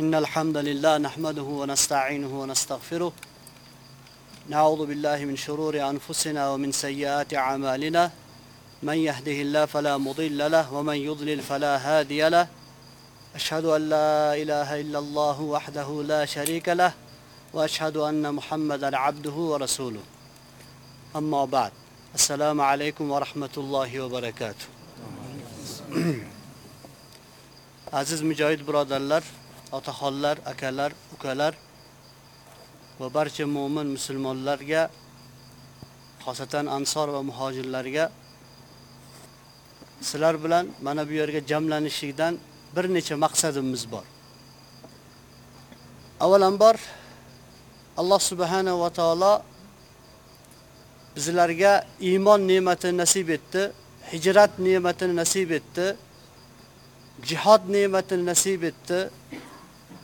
إن الحمد لله نحمده ونستعينه ونستغفره. نعوذ بالله من شرور أنفسنا ومن سيئات أعمالنا. من يهده الله فلا مضل له ومن يضلل فلا هادي له. أشهد أن لا إله إلا الله وحده لا شريك له وأشهد أن محمدا عبده ورسوله. أما بعد السلام عليكم ورحمة الله وبركاته. عزيز مجاهد برادرlar otaxonlar, akalar, ukalar va barcha mu'min musulmonlarga, xosatan ansor va muhojirlarga sizlar bilan mana bu yerga jamlanishlikdan bir necha maqsadimiz bor. Avvalambor Alloh subhanahu va taolo bizlarga iymon ne'matini nasib etdi, hijrat ne'matini nasib etdi, jihad ne'matini nasib etdi.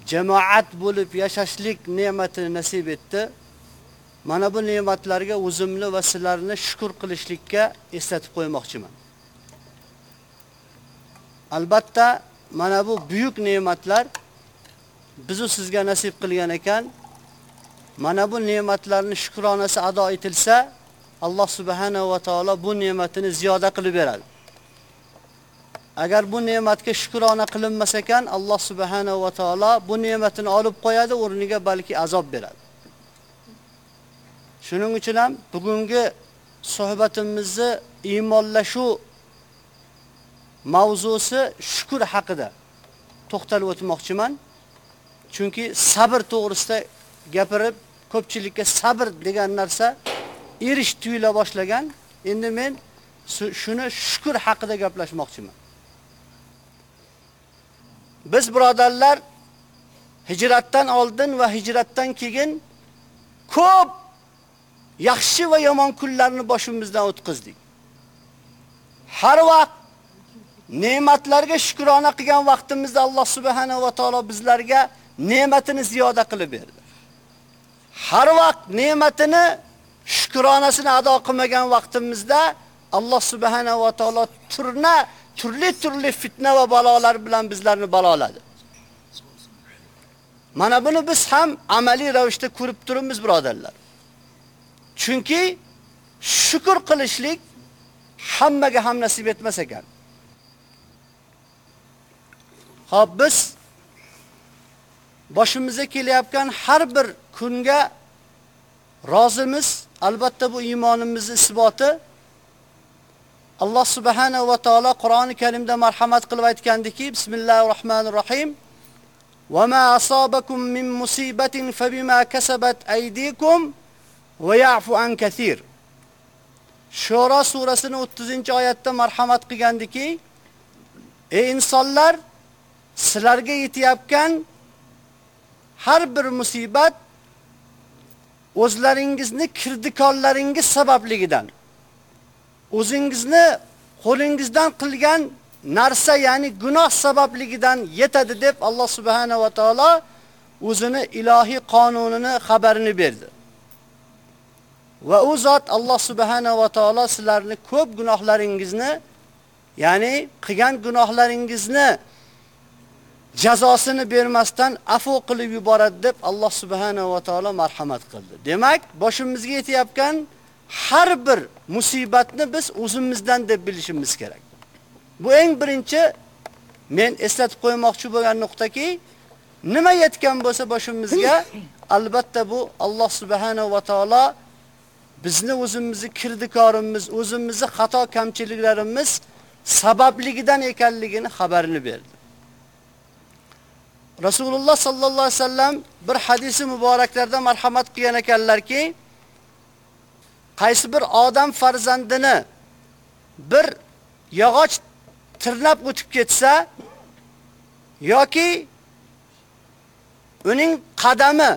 Jamoat bo'lib yashashlik ne'matini nasib etdi. Mana bu ne'matlarga o'zimni va sizlarni shukr qilishlikka eslatib qo'ymoqchiman. Albatta, mana bu buyuk ne'matlar bizni sizga nasib qilgan ekan. Mana bu ne'matlarni shukronasi ado etilsa, Alloh subhanahu va taolo bu ne'matini ziyoda qilib beradi. Agar bu ne'matga shukrona qilinmas ekan, Alloh subhanahu va taolo bu ne'matini olib qo'yadi, o'rniga balki azob beradi. Shuning uchun ham bugungi suhbatimizni iymonlashuv mavzusi shukr haqida to'xtalib o'tmoqchiman. Chunki sabr to'g'risida gapirib, ko'pchilikka sabr degan narsa erish tuyula boshlagan. Endi men shuni shukr haqida gaplashmoqchiman. Biz birodarlar hijratdan oldin va hijratdan keyin ko'p yaxshi va yomon kunlarni boshimizdan o'tkazdik. Har vaqt ne'matlarga shukrona qilgan vaqtimizda Alloh subhanahu va taolo bizlarga ne'matini ziyoda qilib berdi. Har vaqt ne'matini shukronasini ado qilmagan vaqtimizda Alloh subhanahu va taolo turna turli-turli fitna va balolar bilan bizlarni baloladi. Mana buni biz ham amaliy ravishda ko'rib turibmiz, birodarlar. Chunki shukr qilishlik hammaga ham nasib etmas ekan. Xo'p, biz boshimizga kelayotgan har bir kunga rozimiz. Albatta bu iymonimizning isboti Alloh subhanahu va taolo Qur'oni Karimda marhamat qilib aytgandiki, Bismillahirrohmanirrohim. Va ma asobakum min musibatin fabima kasabat aydikum va ya'fu an kathir. Shura surasining 30-oyatda marhamat qilgandiki, ey insonlar, sizlarga yetayotgan har bir musibat o'zlaringizni kirdikorlaringiz sababligidan o'zingizni qo'lingizdan qilgan narsa, ya'ni gunoh sababligidan yetadi deb Alloh subhanahu va taolo o'zini ilohiy qonunini xabarini berdi. Va u zot Alloh subhanahu va taolo sizlarni ko'p gunohlaringizni, ya'ni qilgan gunohlaringizni jazosini bermasdan afv qilib yuboradi deb Alloh subhanahu va taolo marhamat qildi. Demak, boshimizga yetayotgan har bir musibatni biz o'zimizdan deb bilishimiz kerak. Bu eng birinchi men eslatib qo'ymoqchi bo'lgan nuqtaki, nima yetgan bo'lsa boshimizga, albatta bu Alloh subhanahu va taolo bizni o'zimizni kirdikorimiz, o'zimizni xato kamchiliklarimiz sababligidan ekanligini xabarini berdi. Rasululloh sallallohu alayhi vasallam bir hadisi muboraklarda marhamat qilgan ekanlarki, qaysi bir odam farzandini bir yog'och tirnab o'tib ketsa yoki uning qadami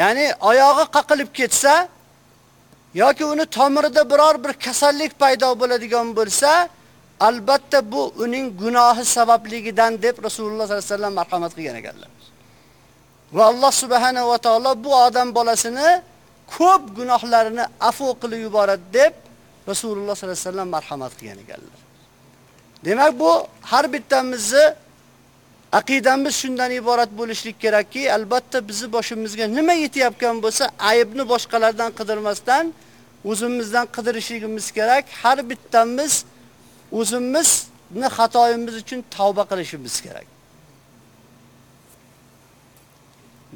ya'ni oyog'i qaqilib ketsa yoki uni tomirida biror bir kasallik paydo bo'ladigan bo'lsa, albatta bu uning gunohi sababligidan deb Rasululloh sollallohu alayhi vasallam marhamat qilgan ekanlar. Va Alloh subhanahu va taolo bu odam bolasini ko'p gunohlarini afv qilib yuboradi deb Rasululloh sollallohu alayhi vasallam marhamat qilgan ekanlar. Demak bu har bittamizni aqidamiz shundan iborat bo'lishlik kerakki, albatta bizi boshimizga nima yetyapgan bo'lsa, aybni boshqalardan qidirmasdan o'zimizdan qidirishligimiz kerak. Har bittamiz o'zimizni xatoyimiz uchun tavba qilishimiz kerak.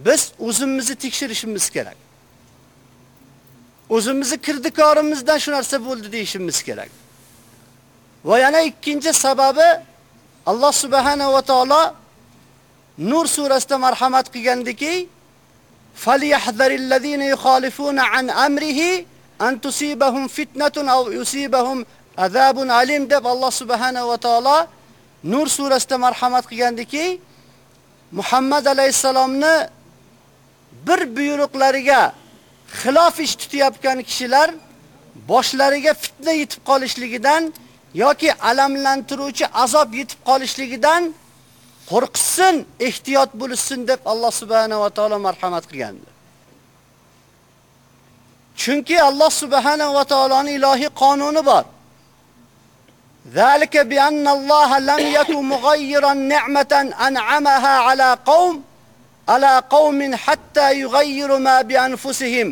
Biz o'zimizni tekshirishimiz kerak. O'zimizni kirdikorimizdan shu narsa bo'ldi deyishimiz kerak. Va yana ikkinchi sababi Alloh subhanahu va taolo Nur surasida marhamat qilgandiki, "Falyahdharillazina yukhalifuna an amrihi an tusibahum fitnatun aw yusibahum azabun alim" deb Alloh subhanahu va taolo Nur surasida marhamat qilgandiki, Muhammad alayhisalomni bir buyruqlariga xilof ish tutayotgan kishilar boshlariga fitna yetib qolishligidan yoki alamlantiruvchi azob yetib qolishligidan qo'rqsin, ehtiyot bo'lsin deb Alloh subhanahu va taolo marhamat qilgandi. Chunki Alloh subhanahu va taoloning ilohiy qonuni bor. Zalika bi anna Alloha lam yakun mughayyiran ni'matan an'amaha ala qaum ala qaumin hatta yughayyiru ma bi anfusihim.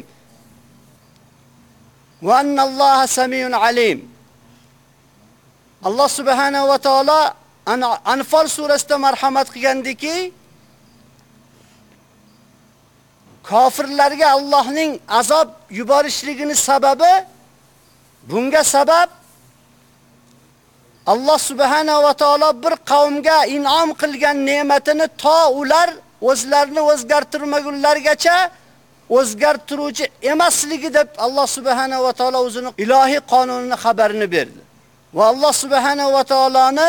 Va anna Alloha samiyun alim. Alloh subhanahu va taolo Anfal surasida marhamat qilgandiki, kofirlarga Allohning azob yuborishligini sababi bunga sabab Alloh subhanahu va taolo bir qavmga in'om qilgan ne'matini to ular o'zlarini o'zgartirmagunlargacha o'zgartiruvchi emasligi deb Alloh subhanahu va taolo o'zining ilohiy qonunini xabarini berdi. Va Alloh subhanahu va taoloni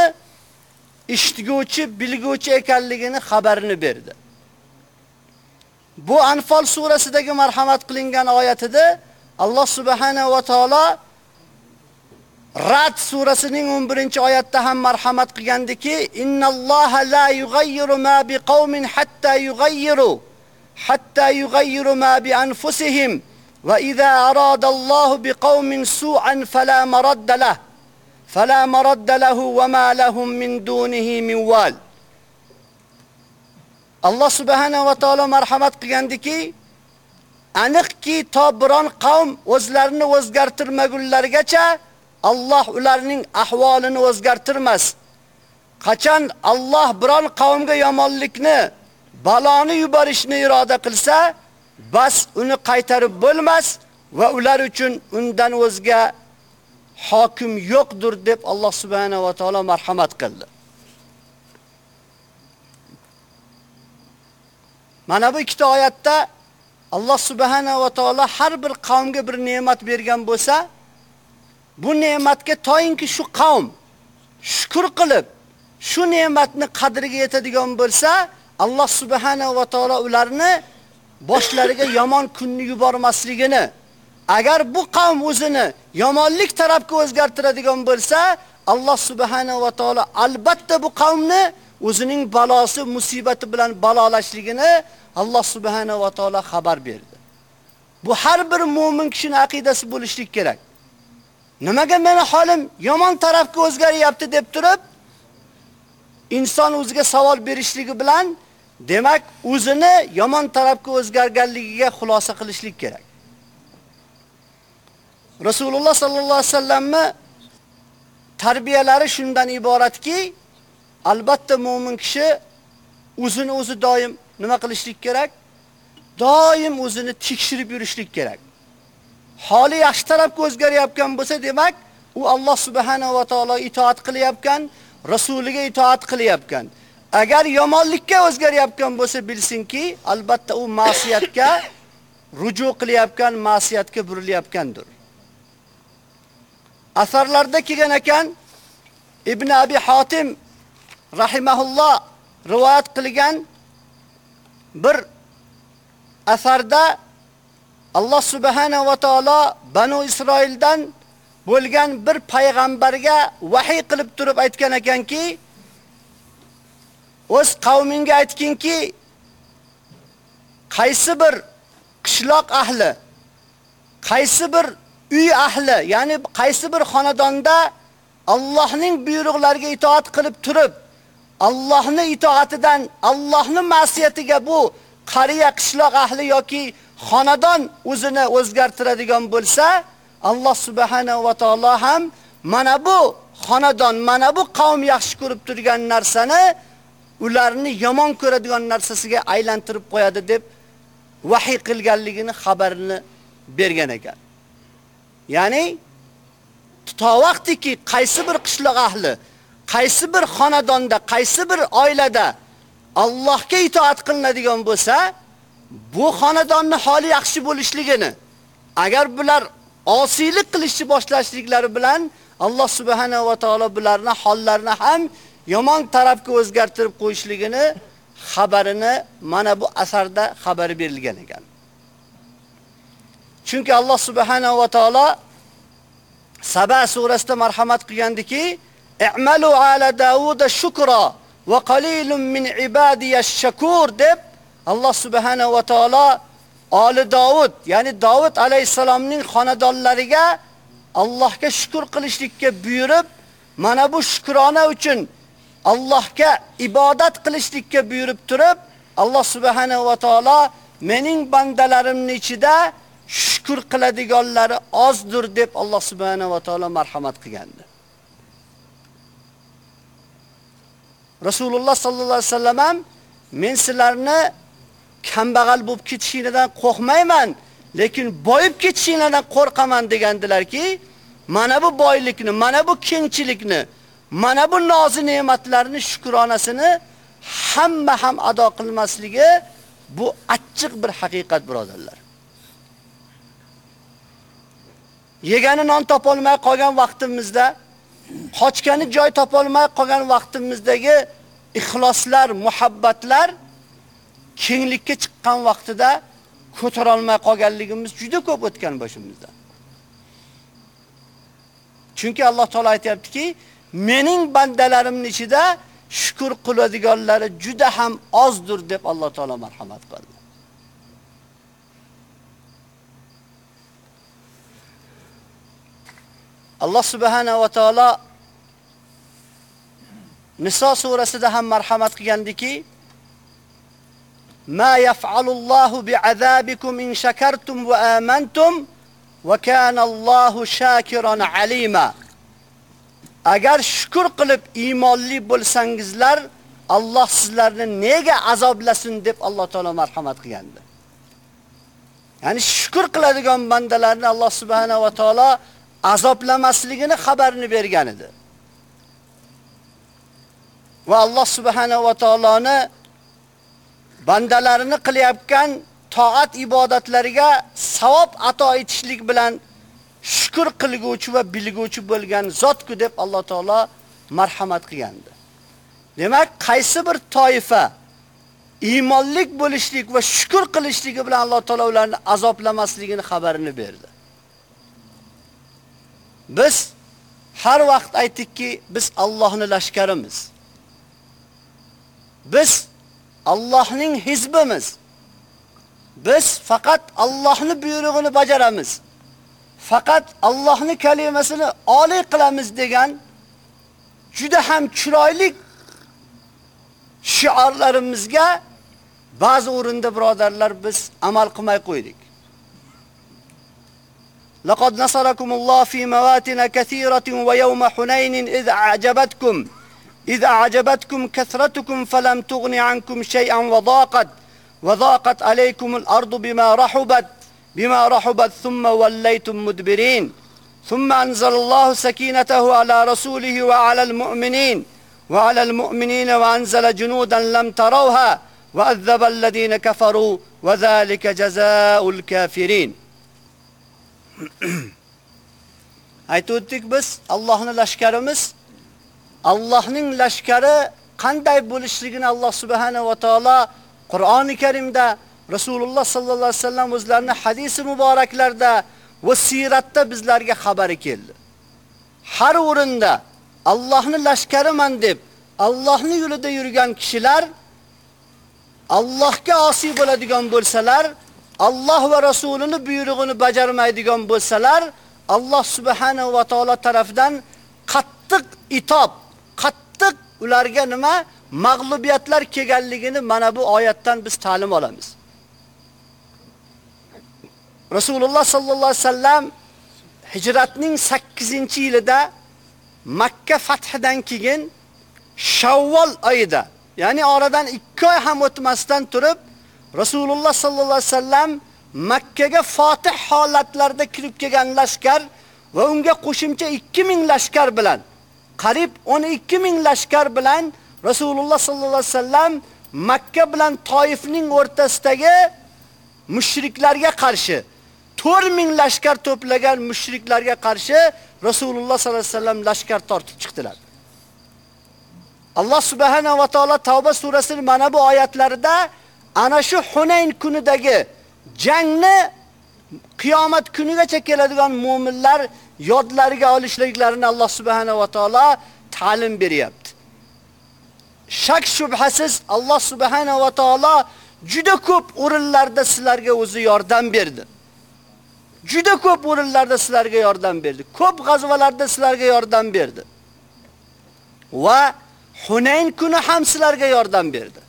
eshitguvchi, bilguvchi ekanligini xabarini berdi. Bu Anfal surasidagi marhamat qilingan oyatida Alloh subhanahu va taolo Rad surasining 11-oyatda ham marhamat qilgandiki, innalloha la yughayyiru ma biqaumin hatta yughayyiru hatta yughayyiru ma bi anfusihim va idza aradallohu biqaumin su'an fala maradda lah fala maradda lahu va ma lahum min dunihi min wal. Alloh subhanahu va taolo marhamat qilgandiki, aniqki to biron qavm o'zlarini o'zgartirmagunlargacha Allah ularning ahvolini o'zgartirmas. Qachon Allah biron qavmga yomonlikni, baloni yuborishni iroda qilsa, bas uni qaytarib bo'lmas va ular uchun undan o'zga hokim yo'qdir deb Alloh subhanahu va taolo marhamat qildi. Mana bu ikkita oyatda Alloh subhanahu va taolo har bir qavmga bir ne'mat bergan bo'lsa, bu ne'matga toyinki shu qavm shukr qilib, shu ne'matni qadriga yetadigan bo'lsa, Alloh subhanahu va taolo ularni boshlariga yomon kunni yubormasligini Agar bu qavm o'zini yomonlik tarafga o'zgartiradigan bo'lsa, Alloh subhanahu va taolo albatta bu qavmni o'zining balosi, musibati bilan balolashligini Alloh subhanahu va taolo xabar berdi. Bu har bir mu'min kishining aqidasi bo'lishlik kerak. Nimaga meni holim yomon tarafga o'zgaryapti deb turib, inson o'ziga savol berishligi bilan demak o'zini yomon tarafga o'zgarganligiga xulosa qilishlik kerak. Rasululloh sallallohu alayhi vasallamni tarbiyalari shundan iboratki, albatta mu'min kishi o'zini o'zi doim nima qilishlik kerak? doim o'zini tekshirib yurishlik kerak. Holi yaxshi tarafga o'zgarayotgan bo'lsa, demak, u Alloh subhanahu va taolo itoat qilyapkan, rasuliga itoat qilyapkan. Agar yomonlikka o'zgarayotgan bo'lsa, bilsinki, albatta u ma'siyatga ruju qilyapkan, ma'siyatga burilyapgandir. Asarlarda kelgan ekan Ibn Abi Hatim rahimahulloh rivoyat qilgan bir asarda Alloh subhanahu va taolo Banu Isroildan bo'lgan bir payg'ambarga vahiy qilib turib aytgan ekanki, o'z qavminga aytkinki, qaysi bir qishloq ahli, qaysi bir uy ahli, ya'ni qaysi bir xonadonda Allohning buyruqlariga itoat qilib turib, Allohning itoatidan Allohning ma'siyatiga bu qariya qishloq ahli yoki xonadon o'zini o'zgartiradigan bo'lsa, Alloh subhanahu va taolo ham mana bu xonadon, mana bu qavm yaxshi ko'rib turgan narsani ularni yomon ko'radigan narsasiga aylantirib qo'yadi deb vahiy qilganligini xabarini bergan ekan. Ya'ni to vaqtiki qaysi bir qishloq ahli, qaysi bir xonadonda, qaysi bir oilada Allohga itoat qilinadigan bo'lsa, bu xonadonni holi yaxshi bo'lishligini, agar bular osiylik qilishni boshlashliklari bilan Alloh subhanahu va taolo bularni hollarini ham yomon tarafga o'zgartirib qo'yishligini xabarini mana bu asarda xabar berilgan ekan. Chunki Alloh subhanahu va taolo Saba surasida marhamat qilgandiki, "I'malu ala Davud shukra va qalilun min ibadiyash shakur" deb Alloh subhanahu va taolo Ali Davud, ya'ni Davud alayhisalomning xonadonlariga Allohga shukr qilishlikka buyurib, mana bu shukrona uchun Allohga ibodat qilishlikka buyurib turib, Alloh subhanahu va taolo mening bandalarimning ichida shukr qiladiganlari ozdir deb Alloh subhanahu va taolo marhamat qilgandi. Rasululloh sallallohu alayhi vasallam men sizlarni kambag'al bo'lib ketishingizdan qo'rqmayman, lekin boyib ketishingizdan qo'rqaman degandilarki, mana bu boylikni, mana bu kengchilikni, mana bu nozi ne'matlarni shukronasini hamma ham ado qilmasligi bu achchiq bir haqiqat birodarlar. Yegani non topolmay qolgan vaqtimizda, qochgani joy topolmay qolgan vaqtimizdagi ixloslar, muhabbatlar kenglikka chiqqan vaqtida ko'tara olmay qolganligimiz juda ko'p o'tgan boshimizdan. Chunki Alloh taolay aytayaptiki, mening bandalarimning ichida shukr qiladiganlari juda ham ozdir deb Alloh taolay marhamat qildi. Alloh subhanahu va taolo Niso surasida ham marhamat qilgandiki, ما يفعل الله بعذابكم إن شكرتم وآمنتم وكان الله شاكرا عليما agar shukr qilib iymonli bo'lsangizlar Alloh sizlarni nega azoblasin deb Alloh taolo marhamat qilgandi. Ya'ni shukr qiladigan bandalarni Alloh subhanahu va taolo azoblamasligini xabarini bergan edi. Va Alloh subhanahu va taoloni bandalarini qilyapgan toat ibodatlariga savob ato etishlik bilan shukr qilguvchi va bilguvchi bo'lgan zotku deb Alloh taolo marhamat qilgandi. Demak, qaysi bir toifa iymonlik bo'lishlik va shukr qilishligi bilan Alloh taolo ularni azoblamasligini xabarini berdi. Biz har vaqt aytdikki, biz Allohning lashkarimiz. Biz Allohning hizbimiz. Biz faqat Allohning buyrug'ini bajaramiz. Faqat Allohning kalimasini oliy qilamiz degan juda ham chiroyli shiorlarimizga ba'zi o'rinda birodarlar biz amal qilmay qo'ydik. لقد نصركم الله في مواتن كثيرة ويوم حنين إذ أعجبتكم إذ أعجبتكم كثرتكم فلم تغن عنكم شيئا وضاقت zaqat alaykumul ardu bima rahubat bima rahubat thumma wallaytum mudbirin. ثم أنزل الله سكينته على رسوله وعلى المؤمنين وعلى المؤمنين وأنزل جنودا لم تروها وأذب الذين كفروا وذلك جزاء الكافرين aytdik biz Allohning lashkarimiz Allohning lashkari qanday bo'lishligini Alloh subhanahu va taolo Qur'oni Karimda Rasululloh sallallohu alayhi vasallam o'zlarining hadisi muboraklarida va siratda bizlarga xabari keldi. Har o'rinda Allohning lashkariman deb Allohning yo'lida yurgan kishilar Allohga osiy bo'ladigan bo'lsalar, Alloh va rasulining buyrug'ini bajarmaydigan bo'lsalar, Alloh subhanahu va taolo tomonidan qattiq itob, ularga nima mag'lubiyatlar kelganligini mana bu oyatdan biz ta'lim olamiz. Rasululloh sallallohu alayhi vasallam hijratning 8-yilida Makka fathidan keyin Shavvol oyida, ya'ni oradan 2 oy ham o'tmasdan turib, Rasululloh sallallohu alayhi vasallam Makkaga fotih holatlarda kirib kelgan lashkar va unga qo'shimcha 2000 lashkar bilan, qarib 12 ming lashkar bilan Rasululloh sallallohu alayhi vasallam Makka bilan Toifning o'rtasidagi mushriklarga qarshi 4 ming lashkar to'plagan mushriklarga qarshi Rasululloh sallallohu alayhi vasallam lashkar tortib chiqdilar. Alloh subhanahu va taolo Tavba surasining mana bu oyatlarida ana shu Hunayn kunidagi jangni qiyomat kunigacha keladigan mu'minlar yodlariga olishliklarini Alloh subhanahu va taolo ta'lim beryapti. Shak shubhasiz Alloh subhanahu va taolo juda ko'p o'rinlarda sizlarga o'zi yordam berdi. Juda ko'p o'rinlarda sizlarga yordam berdi. Ko'p g'azvalarda sizlarga yordam berdi. Va Hunayn kuni ham sizlarga yordam berdi.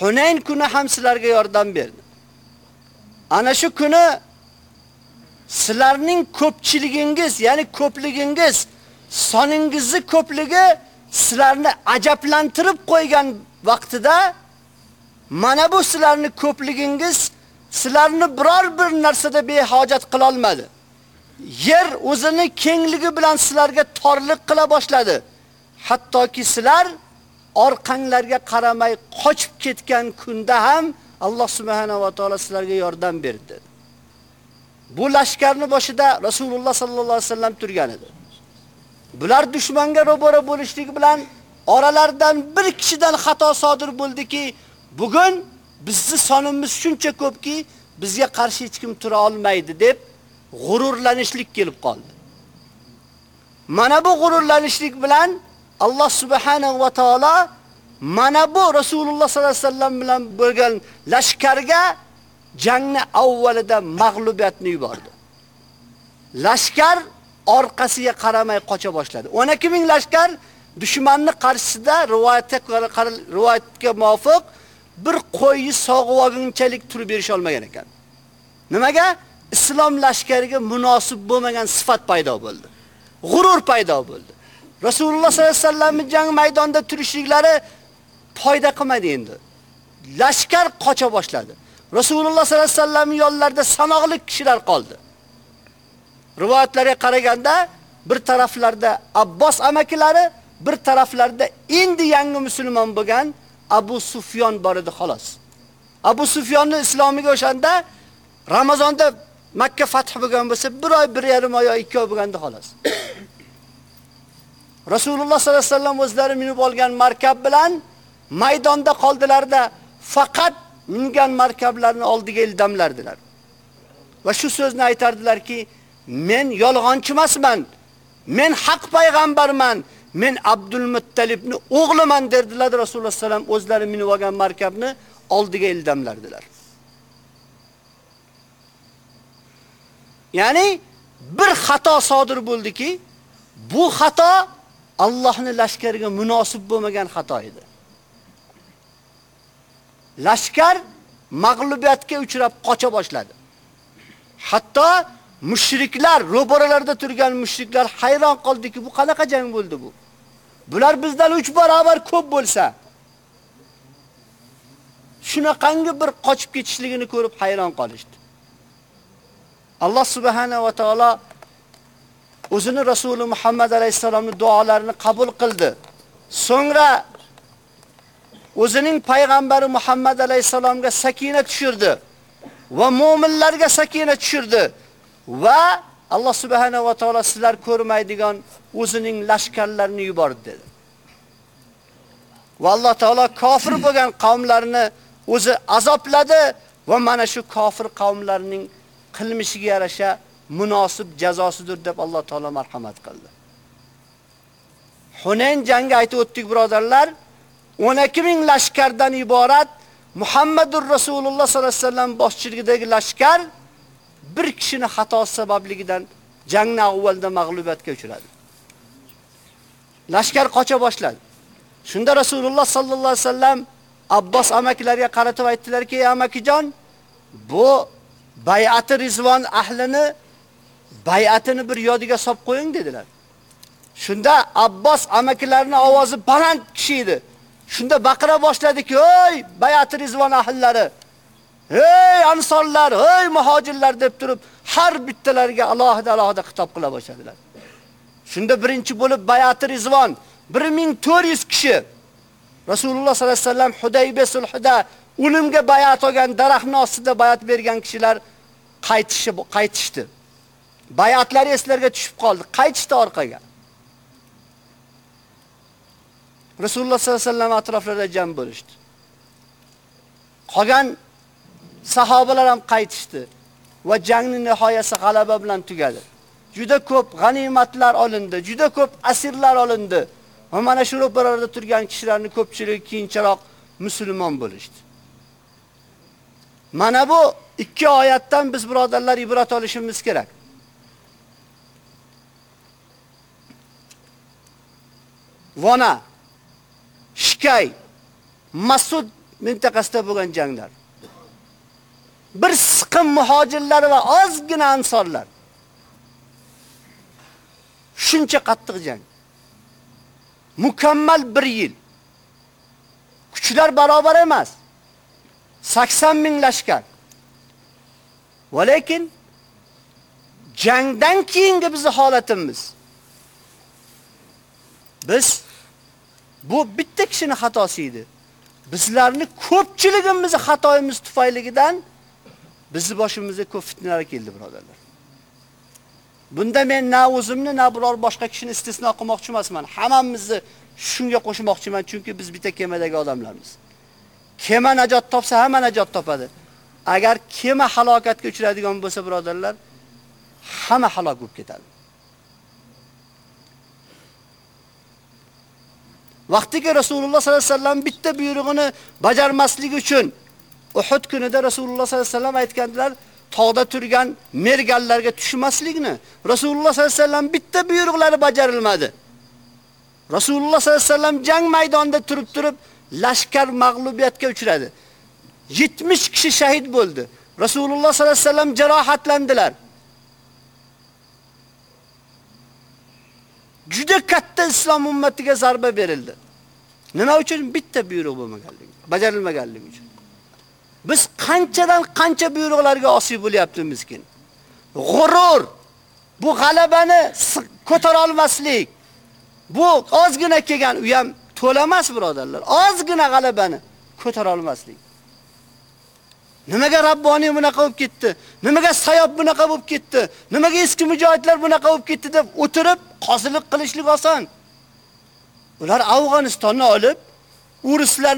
Hunayn kuni ham sizlarga yordam berdi. Ana shu kuni sizlarning ko'pchiligingiz, ya'ni ko'pligingiz, soningizni ko'pligi sizlarni ajablantirib qo'ygan vaqtida mana bu sizlarning ko'pligingiz sizlarni biror bir narsada behojat qila olmadi. Yer o'zini kengligi bilan sizlarga torliq qila boshladi. Hattoki sizlar orqanglarga qaramay qochib ketgan kunda ham Alloh subhanahu va taolo sizlarga yordam berdi. Bu lashkarni boshida Rasululloh sallallohu alayhi vasallam turgan edi. Bular dushmanga ro'bara bo'lishligi bilan oralaridan bir kishidan xato sodir bo'ldiki, bugun bizni sonimiz shuncha ko'pki, bizga qarshi hech kim tura olmaydi deb g'ururlanishlik kelib qoldi. Mana bu g'ururlanishlik bilan Alloh subhanahu va taolo mana bu Rasululloh sallallohu alayhi vasallam bilan bo'lgan lashkarga jangni avvalida mag'lubiyatni yubordi. Lashkar orqasiga qaramay qocha boshladi. 12 ming lashkar dushmanni qarshisida rivoyatga rivoyatga muvofiq bir qo'yni sog'ib olgunchalik turib berisha olmagan ekan. Nimaga? Islom lashkariga munosib bo'lmagan sifat paydo bo'ldi. G'urur paydo bo'ldi. Rasululloh sollallohu alayhi vasallamning jang maydonida turishliklari foyda qilmadi endi. Lashkar qocha boshladi. Rasululloh sallallohu alayhi vasallam yo'llarida sanoqli kishilar qoldi. Rivoyatlarga qaraganda bir taraflarda Abbos amakilari, bir taraflarda endi yangi musulmon bo'lgan Abu Sufyon bor edi xolos. Abu Sufyonning islomiga o'shanda Ramazonda Makka fath bo'lgan bo'lsa, bir oy, bir yarim oy, ikki oy bo'lganda xolos. Rasululloh sallallohu alayhi vasallam o'zlari minib olgan markab bilan maydonda qoldilarda faqat mingan markablarni oldiga ildamlardilar. Va shu so'zni aytardilarki, men yolg'onchi emasman. Men haq payg'ambarman. Men Abdul Muttalibni o'g'liman derdilar Rasululloh sallam o'zlari minib olgan markabni oldiga ildamlardilar. Ya'ni bir xato sodir bo'ldiki, bu xato Allohning lashkariga munosib bo'lmagan xato edi. Lashkar mag'lubiyatga uchrab qocha boshladi. Hatto mushriklar, ro'baralarda turgan mushriklar hayron qoldiki, bu qanaqa jang bo'ldi bu? Bular bizdan 3 barobar ko'p bo'lsa, shunaqangi bir qochib ketishligini ko'rib hayron qolishdi. Alloh subhanahu va taolo o'zini rasuli Muhammad alayhisalomning duolarini qabul qildi. So'ngra o'zining payg'ambari Muhammad alayhisalomga sakina tushirdi va mu'minlarga sakina tushirdi va Alloh subhanahu va taolo sizlar ko'rmaydigan o'zining lashkarlarini yubordi dedi. Va Alloh taolo kofir bo'lgan qavmlarni o'zi azobladi va mana shu kofir qavmlarning qilmishiga yarasha munosib jazosidir deb Alloh taolo marhamat qildi. Hunayn jangi aytib o'tdik birodarlar, 12 ming lashkardan iborat Muhammadur Rasululloh sollallohu alayhi vasallam boshchiligidagi lashkar bir kishini xatosi sababligidan jangni avvalda mag'lubiyatga uchradi. Lashkar qocha boshladi. Shunda Rasululloh sollallohu alayhi vasallam Abbos amakilariga qaratib aytdilarki, "Ey amakijon, bu bay'ati rizvon ahlini bay'atini bir yodiga solib qo'ying" dedilar. Shunda Abbos amakilarning ovozi baland kishi edi. Shunda baqira boshladi-ki, "Ey bay'ati rizvon ahllari, ey ansorlar, ey muhojirlar" deb turib, har bittalariga alohida-alohida xitob qila boshladilar. Shunda birinchi bo'lib bay'ati rizvon 1400 kishi Rasululloh sollallohu alayhi vasallam Hudaybiya sulhida o'limga bay'at olgan daraxtning ostida bay'at bergan kishilar qaytishi qaytishdi. Bay'atlari eslarga tushib qoldi. Qaytishdi orqaga. Rasululloh sollallohu alayhi vasallam atroflarida jam bo'lishdi. Qolgan sahobalar ham qaytishdi va jangning nihoyasi g'alaba bilan tugadi. Juda ko'p g'animatlar olindi, juda ko'p asirlar olindi. Va mana shu ro'parada turgan kishilarning ko'pchiligi keyincharoq musulmon bo'lishdi. Mana bu ikki oyatdan biz birodarlar ibrat olishimiz kerak. Vona, Shikay, Masud mintaqasida bo'lgan janglar. Bir siqim muhojirlar va ozgina ansorlar. Shuncha qattiq jang. Mukammal 1 yil. Kuchlar barobar emas. 80 ming lashkar. Va lekin jangdan keyingi bizning holatimiz biz bu bitta kishining xatosi edi. Bizlarni ko'pchiligimiz xatoyimiz tufayligidan bizni boshimizga ko'p fitnalar keldi, birodarlar. Bunda men na o'zimni, na biror boshqa kishini istisno qilmoqchi emasman. Hammamizni shunga qo'shmoqchiman, chunki biz bitta kemadagi odamlarmiz. Kema najot topsa, hamma najot topadi. Agar kema halokatga uchraydigan bo'lsa, birodarlar, hamma halok bo'lib ketadi. Vaqtiga Rasululloh sollallohu alayhi vasallam bitta buyrug'ini bajarmasligi uchun Uhud kunida Rasululloh sollallohu alayhi vasallam aytganlar, tog'da turgan merganlarga tushmaslikni. Rasululloh sollallohu alayhi vasallam bitta buyruqlari bajarilmadi. Rasululloh sollallohu alayhi vasallam jang maydonida turib turib lashkar mag'lubiyatga uchradi. 70 kishi shahid bo'ldi. Rasululloh sollallohu alayhi vasallam jarohatlandilar. Juda katta islom ummatiga zarba berildi. Nima uchun? Bitta buyruq bo'lmaganligi, bajarilmaganligi uchun. Biz qanchadan qancha buyruqlarga osiy bo'lyapti miskin. G'urur, bu g'alabani ko'tara olmaslik. Bu ozgina kelgan, u ham to'lamas birodarlar. Ozgina g'alabani ko'tara olmaslik. Nimaga Rabboniy bunaqa bo'lib ketdi? Nimaga Sayob bunaqa bo'lib ketdi? Nimaga eski mujohidlar bunaqa bo'lib ketdi deb o'tirib qozilik qilishlik oson. Ular Afg'onistonni olib, Uruslar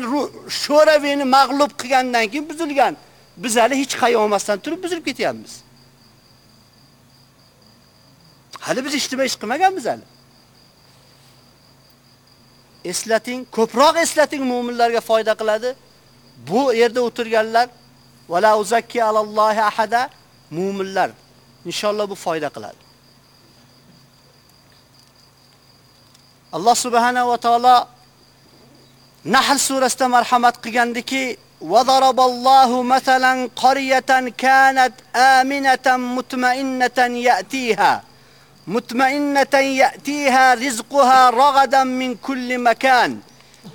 Sho'raviyni mag'lub qilgandan keyin buzilgan. Biz hali hech qay olmasdan turib buzilib ketyapmiz. Hali biz ijtimoiy ish qilmaganmiz hali. Eslating, ko'proq eslating mu'minlarga foyda qiladi. Bu yerda o'tirganlar wala uzakki alallahi ahada mu'minlar inshaalloh bu foyda qiladi. Alloh subhanahu va taolo Nahl surasida marhamat qilgandiki, "Va daraballohu masalan qaryatan kanat aminatan mutma'innatan ya'tiha mutma'innatan ya'tiha rizquha ragadan min kulli makan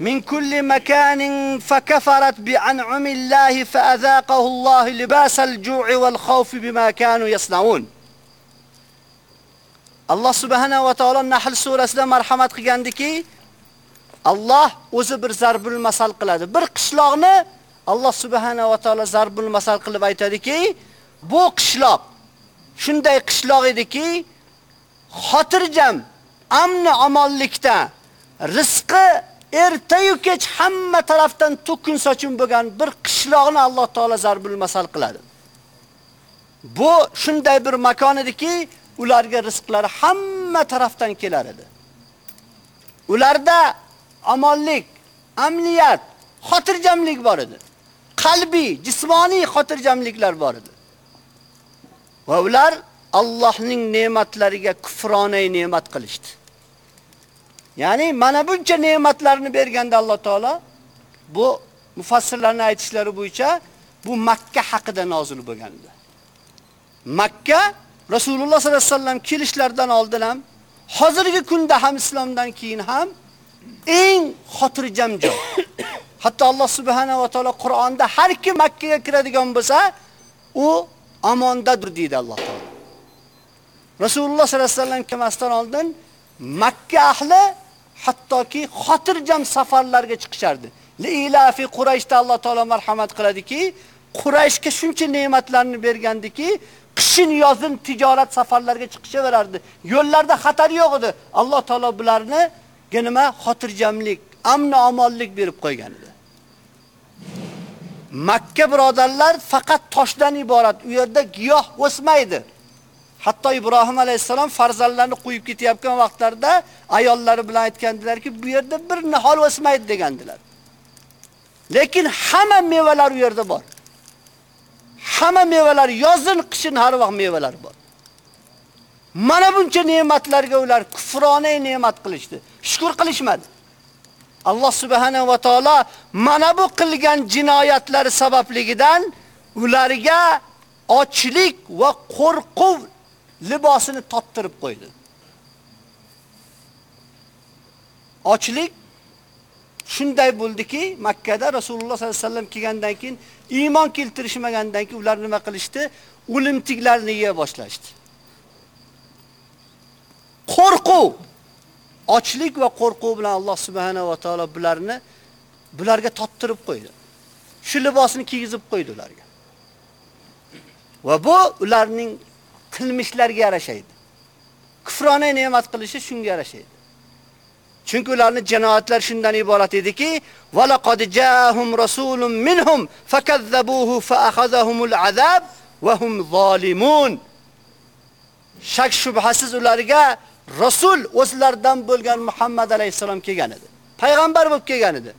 من كل مكان فكفرت بأنعم الله فأذاقه الله لباس الجوع والخوف بما كانوا يصنعون alloh subhanahu va taolo Nahl surasida marhamat qilgandiki, Alloh o'zi bir zarbul masal qiladi. Bir qishloqni Alloh subhanahu va taolo zarbul masal qilib aytadiki, bu qishloq shunday qishloq ediki, xotirjam, amn omonlikda, rizqi ertayu kech hamma tarafdan to'kin sochun bo'lgan bir qishloqni Alloh taolo zarbul masal qiladi. Bu shunday bir makon ediki, ularga rizqlari hamma tarafdan kelar edi. Ularda omonlik, amniyat, xotirjamlik bor edi. Qalbiy, jismoniy xotirjamliklar bor edi. Va ular Allohning ne'matlariga kufronay ne'mat qilishdi. Ya'ni mana buncha ne'matlarni berganda Alloh taolo bu mufassirlarning aytishlari bo'yicha bu Makka haqida nozil bo'lgandi. Makka Rasululloh sollallohu alayhi vasallam kelishlaridan oldin ham, hozirgi kunda ham islomdan keyin ham eng xotirjam joy. Hatto Alloh subhanahu va taolo Qur'onda har kim Makka ga kiradigan bo'lsa, u amondadir deydi Alloh taolo. Rasululloh sollallohu alayhi vasallam kelmasdan oldin Makka ahli hattoki xotirjam safarlarga chiqishardi. Liilafi Qurayshda Alloh taolo marhamat qiladiki, Qurayshga shuncha ne'matlarni bergandiki, qishin yozin tijorat safarlarga chiqishaverardi. Yo'llarda xatar yo'q edi. Alloh taolo bularni nima xotirjamlik, amn omonlik berib qo'ygan edi. Makka birodarlar faqat toshdan iborat. U yerda giyoh o'smaydi. Hatto Ibrohim alayhisalom farzandlarini qo'yib ketayotgan vaqtlarida ayollari bilan aytgandilarki, bu yerda bir nihol o'smaydi degandilar. Lekin hamma mevalar u yerda bor. Hamma mevalar yozin, qishin har vaqt mevalar bor. Mana buncha ne'matlarga ular kufrona ne'mat qilishdi. Shukr qilishmadi. Alloh subhanahu va taolo mana bu qilgan jinoyatlari sababligidan ularga ochlik va qo'rquv libosini tottirib qo'ydi. Ochlik shunday bo'ldiki, Makka da Rasululloh sollallohu alayhi vasallam kelgandan keyin iymon keltirishmagandan keyin ular nima qilishdi? O'limtiklarni yeya boshlashdi. Qo'rquv, ochlik va qo'rquv bilan Alloh subhanahu va taolo bularni bularga tottirib qo'ydi. Shu libosini kiygizib qo'ydi ularga. Va bu ularning qilmishlarga yarashaydi. Kufrona ne'mat qilishi shunga yarashaydi. Chunki ularning jinoyatlari shundan iborat ediki, va laqad ja'ahum rasulun minhum fakazzabuhu fa akhadhahumul azab va hum zolimun. Shak shubhasiz ularga rasul o'zlaridan bo'lgan Muhammad alayhisalom kelgan edi. Payg'ambar bo'lib kelgan edi.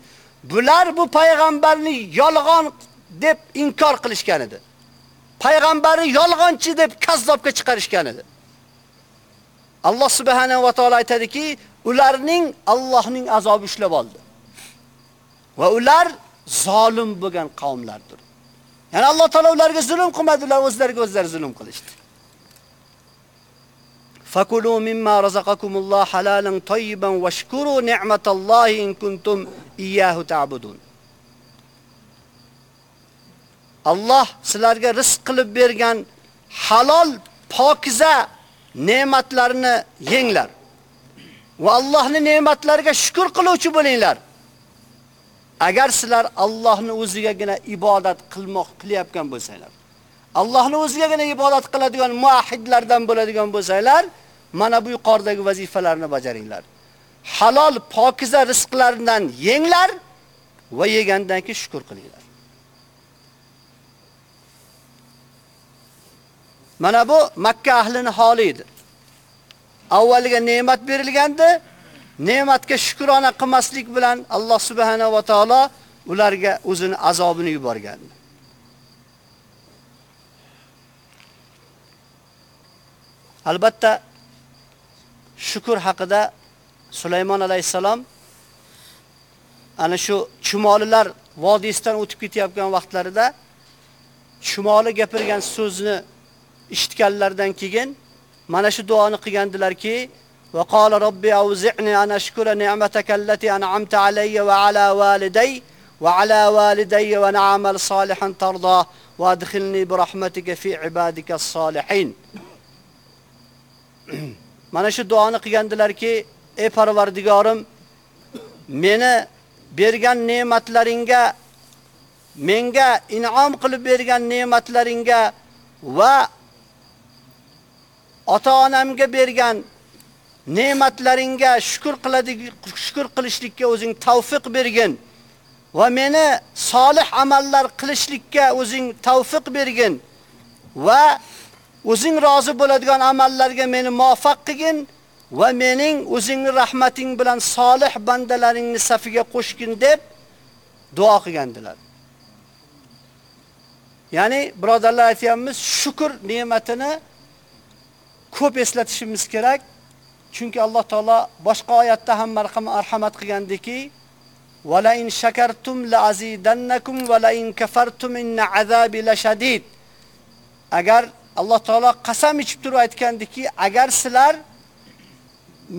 Bular bu payg'ambarni yolg'on deb inkor qilishgan edi. Payg'ambari yolg'onchi deb kazzobga chiqarishgan edi. Alloh subhanahu va taolo aytadiki, ularning Allohning azobi ushlab oldi. Va ular zolim bo'lgan qavmlardir. Ya'ni Alloh taolo ularga zulm qilmadilar, o'zlariga o'zlari zulm qilishdi. Fakulu mimma razaqakumulloh halalan tayyiban washkuru ni'matallohi in kuntum iyyahu ta'budun. Alloh sizlarga rizq qilib bergan halol, pokiza ne'matlarni yenglar. Va Allohning ne'matlariga shukr qiluvchi bo'linglar. Agar sizlar Allohni o'zigagina ibodat qilmoq qilyapgan bo'lsanglar, Allohni o'zigagina ibodat qiladigan muahidlardan bo'ladigan bo'lsanglar, mana bu yuqoridagi vazifalarni bajaringlar. Halol, pokiza rizqlardan yenglar va yegandan keyin shukr qilinglar. Mana bu Makka ahlini holi edi. Avvaliga ne'mat berilgandi, ne'matga shukrona qilmaslik bilan Alloh subhanahu va taolo ularga o'zini azobini yuborgandi. Albatta shukr haqida Sulaymon alayhisalom ana shu chumolilar vodiysidan o'tib ketayotgan vaqtlarida chumoli gapirgan so'zni ishitganlardan keyin mana shu duoni qilgandilarki va qala robbi auzi'ni an ashkura ni'mataka allati an'amta alayya va ala validay va ala validayya va na'mal solihan tarda va adkhilni bi rahmatika fi ibadika solihin mana shu duoni qilgandilarki ey parvardigorim meni bergan ne'matlaringa menga in'om qilib bergan ne'matlaringa va ota-onamga bergan ne'matlaringga shukr qiladi shukr qilishlikka o'zing tavfiq bergin va meni solih amallar qilishlikka o'zing tavfiq bergin va o'zing rozi bo'ladigan amallarga meni muvaffaq qilgin va mening o'zingning rahmating bilan solih bandalaringni safiga qo'shgin deb duo qilgandilar. Ya'ni birodarlar aytayapmiz, shukr ne'matini ko'p eslatishimiz kerak. Chunki Alloh taolo boshqa oyatda ham marhamat qilgandiki, "Va la in shakartum la azidannakum va la in kafartum inna azabi lashadid." Agar Alloh taolo qasam ichib turib aytgandiki, agar sizlar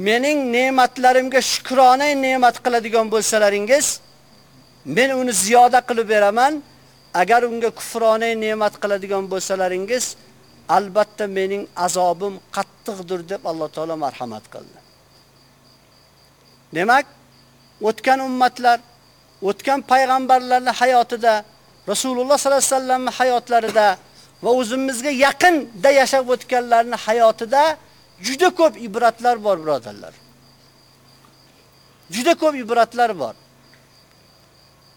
mening ne'matlarimga shukrona ne'mat qiladigan bo'lsalaringiz, men uni ziyoda qilib beraman. Agar unga kufrona ne'mat qiladigan bo'lsalaringiz, albatta mening azobim qattiqdir deb Alloh taolo marhamat qildi. Demak, o'tgan ummatlar, o'tgan payg'ambarlarning hayotida, Rasululloh sollallohu alayhi vasallamning hayotlarida va o'zimizga yaqinda yashab o'tganlarning hayotida juda ko'p ibratlar bor, birodarlar. Juda ko'p ibratlar bor.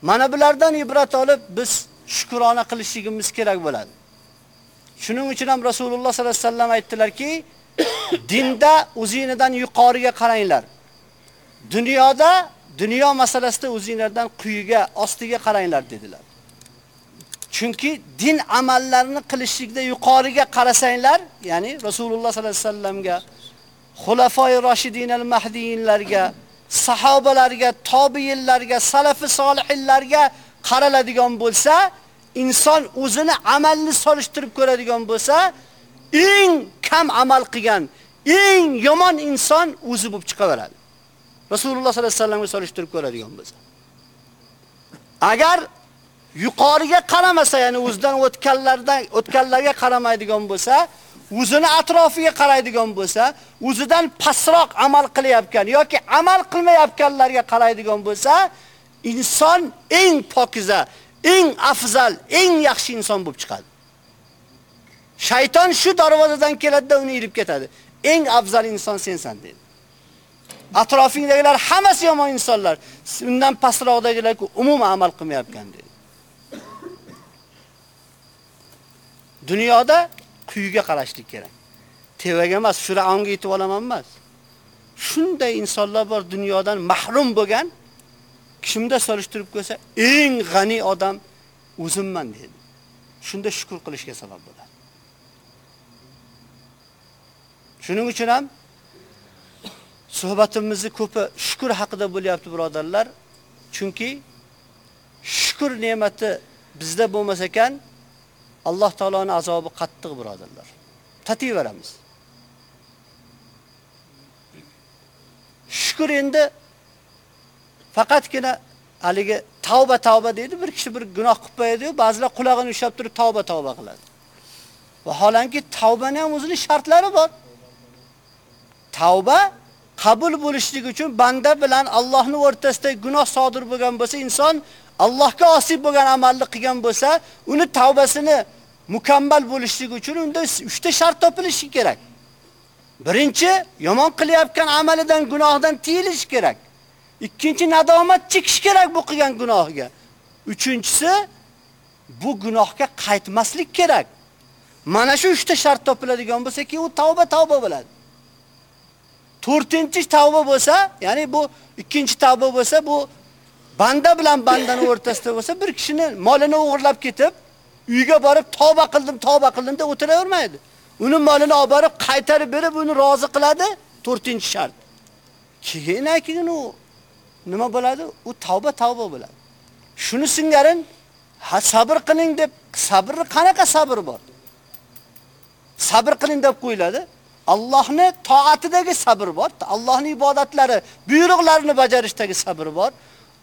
Mana bulardan ibrat olib biz shukrona qilishligimiz kerak bo'ladi. Shuning uchun ham Rasululloh sollallohu alayhi vasallam aytdilarki, dinda o'zingizdan yuqoriga qaranglar. Dunyoda, dunyo masalasida o'zingizdan quyiga, ostiga qaranglar dedilar. Chunki din amallarini qilishlikda yuqoriga qarasanglar, ya'ni Rasululloh sollallohu alayhi vasallamga, xulafoi roshidin al-mahdiyinlarga, sahobalarga, tobiinlarga, salafi solihinlarga qaraladigan bo'lsa, inson o'zini amalni solishtirib ko'radigan bo'lsa, eng kam amal qilgan, eng yomon inson o'zi bo'lib chiqaveradi. Rasululloh sollallohu alayhi vasallamga solishtirib ko'radigan bo'lsa. Agar yuqoriga qaramasa, ya'ni o'zidan o'tganlardan o'tganlarga qaramaydigan bo'lsa, o'zini atrofiga qaraydigan bo'lsa, o'zidan pastroq amal qilyapgan yoki amal qilmayotganlarga qaraydigan bo'lsa, inson eng pokiza, eng afzal, eng yaxshi inson bo'lib chiqadi. Shayton shu darvozadan keladi-da uni ilib ketadi. Eng afzal inson sensan dedi. Atrofingdagilar hammasi yomon insonlar. Undan pastroqdagilar-ku umuman amal qilmayotgan dedi. Dunyoda quyiga qarashlik kerak. Tevaga emas, Firavonga yetib olaman emas. Shunday insonlar bor dunyodan mahrum bo'lgan, kimda solishtirib ko'rsa, eng g'ani odam o'zimman dedi. Shunda shukr qilishga sabab bo'ladi. Shuning uchun ham suhbatimizni ko'pi shukr haqida bo'lyapti, birodarlar. Chunki shukr ne'mati bizda bo'lmas ekan, Alloh taoloning azobi qattiq, birodarlar. Tatiyveramiz. Shukr endi faqatgina haligi tavba tavba deydi, bir kishi bir gunoh qilib qo'yadi-yu, ba'zilar qulog'ini ushlab turib tavba tavba qiladi. Vaholanki tavbaning ham o'zining shartlari bor. Tavba qabul bo'lishligi uchun banda bilan Allohning o'rtasida gunoh sodir bo'lgan bo'lsa, inson Allohga osib bo'lgan amalni qilgan bo'lsa, uni tavbasini mukammal bo'lishligi uchun unda 3 ta shart topilishi kerak. Birinchi, yomon qilayotgan amalidan, gunohdan tiyilish kerak. Ikkinchi, nadomat chekish kerak bu qilgan gunohiga. Uchinchisi, bu gunohga qaytmaslik kerak. Mana shu 3 ta shart topiladigan bo'lsa-ki, u tavba tavba bo'ladi. To'rtinchi tavba bo'lsa, ya'ni bu ikkinchi tavba bo'lsa, bu banda bilan bandani o'rtasida bo'lsa, bir kishini molini o'g'irlab ketib, uyga borib tavba qildim, tavba qildim deb o'tiravermaydi. Uni molini olib borib qaytarib berib, uni rozi qiladi, to'rtinchi shart. Keyin keyin u nima bo'ladi? U tavba tavba bo'ladi. Shuni singarin, ha sabr qiling deb, sabrni qanaqa sabr bor? Sabr qiling deb qo'yiladi. Allohni toatidagi sabr bor, Allohning ibodatlari, buyruqlarini bajarishdagi sabr bor.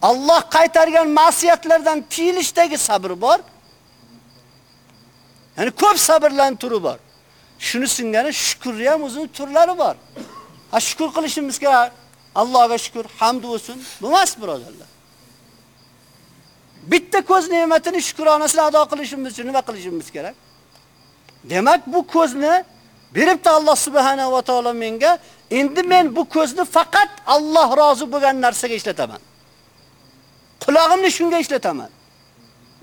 Alloh qaytargan ma'siyatlardan tiyilishdagi sabr bor. Ya'ni ko'p sabrlan turi bor. Shuni singari shukr ham o'zining turlari bor. Ha shukr qilishimiz kerak. Allohga shukr, hamd bo'lsin. Bo'lmas, birodarlar. Bitta ko'z ne'matini shukronasini ado qilishimiz uchun nima qilishimiz kerak? Demak, bu ko'zni beribdi Alloh subhanahu va taolo menga. Endi men bu ko'zni faqat Alloh rozi bo'lgan narsaga ishlataman. Qulog'imni shunga ishlataman.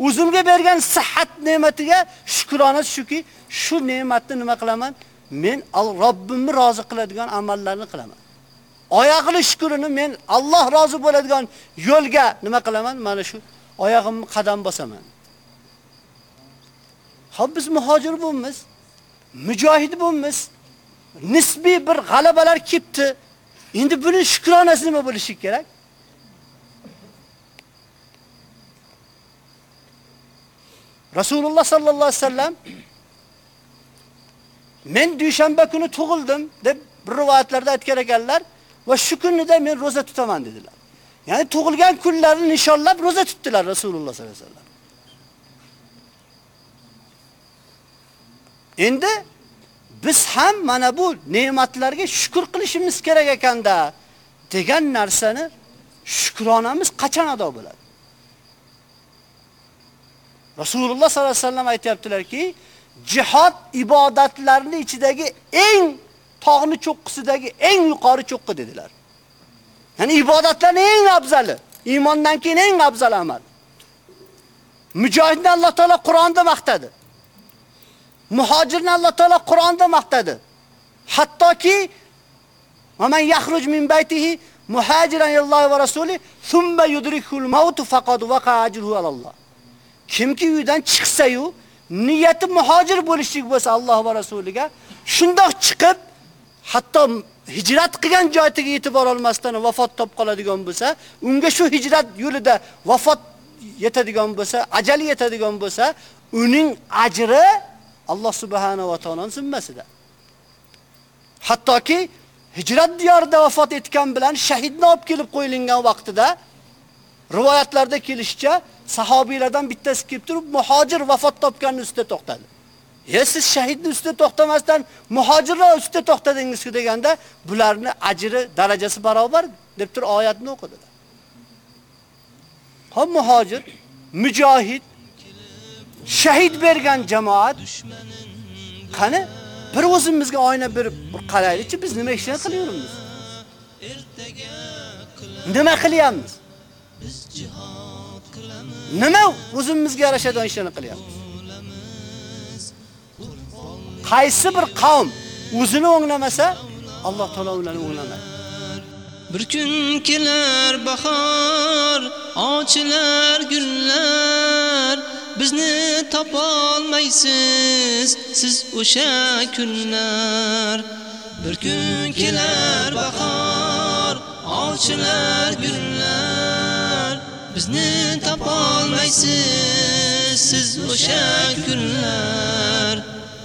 O'zimga bergan sihat ne'matiga shukrona shuki, shu ne'matni nima qilaman? Men Robbimni rozi qiladigan amallarni qilaman. Oyog'ini shukrini men Alloh rozi bo'ladigan yo'lga nima qilaman? Mana shu oyog'imni qadam bosaman. Xo'p biz muhojir bo'lmiz, mujohid bo'lmiz. Nisbiy bir g'alabalar kelibdi. Endi buning shukronasi nima bo'lishi kerak? Rasululloh sallallohu alayhi vasallam men dushanba kuni tug'ildim deb bir rivoyatlarda aytgan ekanlar va shu kunida men roza tutaman dedilar. Ya'ni tug'ilgan kunlarini nishonlab roza tutdilar Rasululloh sallallohu alayhi vasallam. Endi biz ham mana bu ne'matlarga shukr qilishimiz kerak ekanda degan narsani shukronamiz qachon ado bo'ladi? Rasululloh sallallohu alayhi vasallam aytayaptilarki, jihad ibodatlarining ichidagi eng tog'ni cho'qqisidagi eng yuqori cho'qqi dedilar. Ya'ni ibodatlarning eng afzali, iymondan keyin eng afzal amal. Mujohidni Alloh taolo Qur'onda maqtadi. Muhojirni Alloh taolo Qur'onda maqtadi. Hattoki "Man yakhruj min baytihi muhajiran ilallohi va rasuli, thumma yudrikul maut faqad waqa ajruhu alalloh." Kimki uydan chiqsa-yu, niyati muhojir bo'lishlik bo'lsa Alloh va rasuliga, shundoq chiqib, hatto hijrat qilgan joyiga yetib bora olmasdan vafot top qoladigan bo'lsa, unga shu hijrat yo'lida vafot yetadigan bo'lsa, ajali yetadigan bo'lsa, uning ajri Alloh subhanahu va taoloning zimmasida. Hattoki hijrat diyorida vafot etgan bilan shahidni olib kelib qo'yilgan vaqtida rivoyatlarda kelishicha sahobiylardan bittasi kelib turib muhojir vafot topganning ustida to'xtadi. Ya siz shahidni ustida to'xtamasdan muhojirlar ustida to'xtadingiz-ku deganda bularni ajri darajasi barobar deb tur oyatni o'qidilar. Ham muhojir, mujohid, shahid bergan jamoat qani bir o'zimizga oyna berib qaraylikchi biz nima ishlar qilyapmiz? Nima qilyapmiz? Biz jihad qilamiz. Nima o'zimizga yarashadigan ishlarni qilyapmiz? Qaysi bir qavm o'zini o'nglamasa, Alloh taolo ularni o'nglamaydi. Bir kun kelar bahor, ochilar gullar, bizni topa olmaysiz siz o'sha kunlar. Bir kun kelar bahor, ochilar gullar, bizni topa olmaysiz siz o'sha kunlar.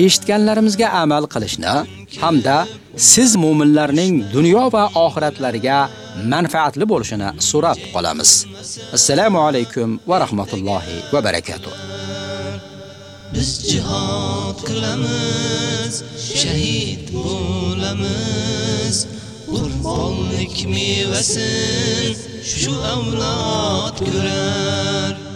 eshitganlarimizga amal qilishni hamda siz mu'minlarning dunyo va oxiratlariga manfaatli bo'lishini so'rab qolamiz. Assalomu alaykum va rahmatullohi va barakatuh. Biz jihad qilamiz, shahid bo'lamiz. Urfonlik mevasin shu avlod ko'rar.